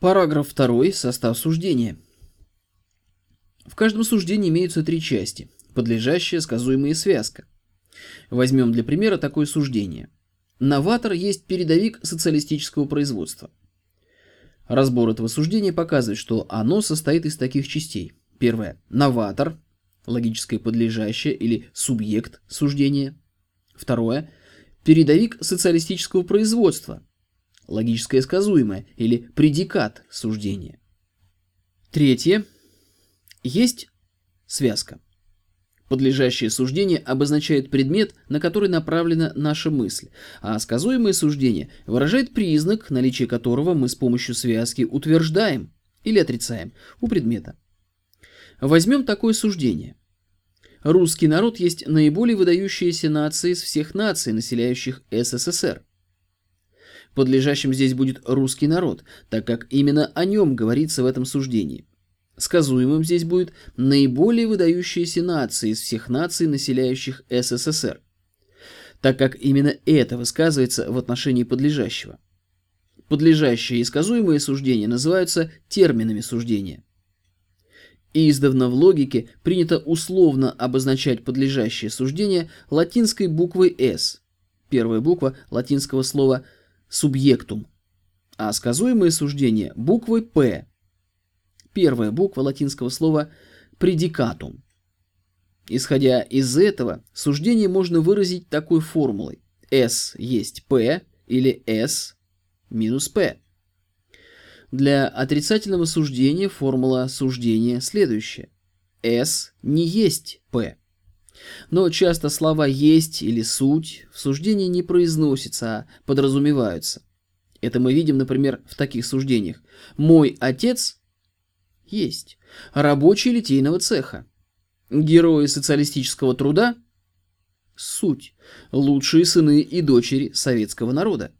Параграф 2. Состав суждения. В каждом суждении имеются три части – подлежащая, сказуемая связка. Возьмем для примера такое суждение. Новатор есть передовик социалистического производства. Разбор этого суждения показывает, что оно состоит из таких частей. Первое – новатор, логическое подлежащее или субъект суждения. Второе – передовик социалистического производства – логическое сказуемое или предикат суждения. Третье. Есть связка. Подлежащее суждение обозначает предмет, на который направлена наша мысль, а сказуемое суждение выражает признак, наличие которого мы с помощью связки утверждаем или отрицаем у предмета. Возьмем такое суждение. Русский народ есть наиболее выдающаяся нация из всех наций, населяющих СССР. Подлежащим здесь будет русский народ, так как именно о нем говорится в этом суждении. Сказуемым здесь будет наиболее выдающиеся нации из всех наций, населяющих СССР, так как именно это высказывается в отношении подлежащего. Подлежащие и сказуемые суждения называются терминами суждения. И издавна в логике принято условно обозначать подлежащее суждение латинской буквой «с», первая буква латинского слова «с», субъектум, а сказуемое суждение буквой «п». Первая буква латинского слова «предикатум». Исходя из этого, суждение можно выразить такой формулой. S есть P или S минус P. Для отрицательного суждения формула суждения следующая. S не есть P. Но часто слова «есть» или «суть» в суждении не произносятся, а подразумеваются. Это мы видим, например, в таких суждениях. «Мой отец» есть. Рабочий литейного цеха. Герои социалистического труда – суть. Лучшие сыны и дочери советского народа.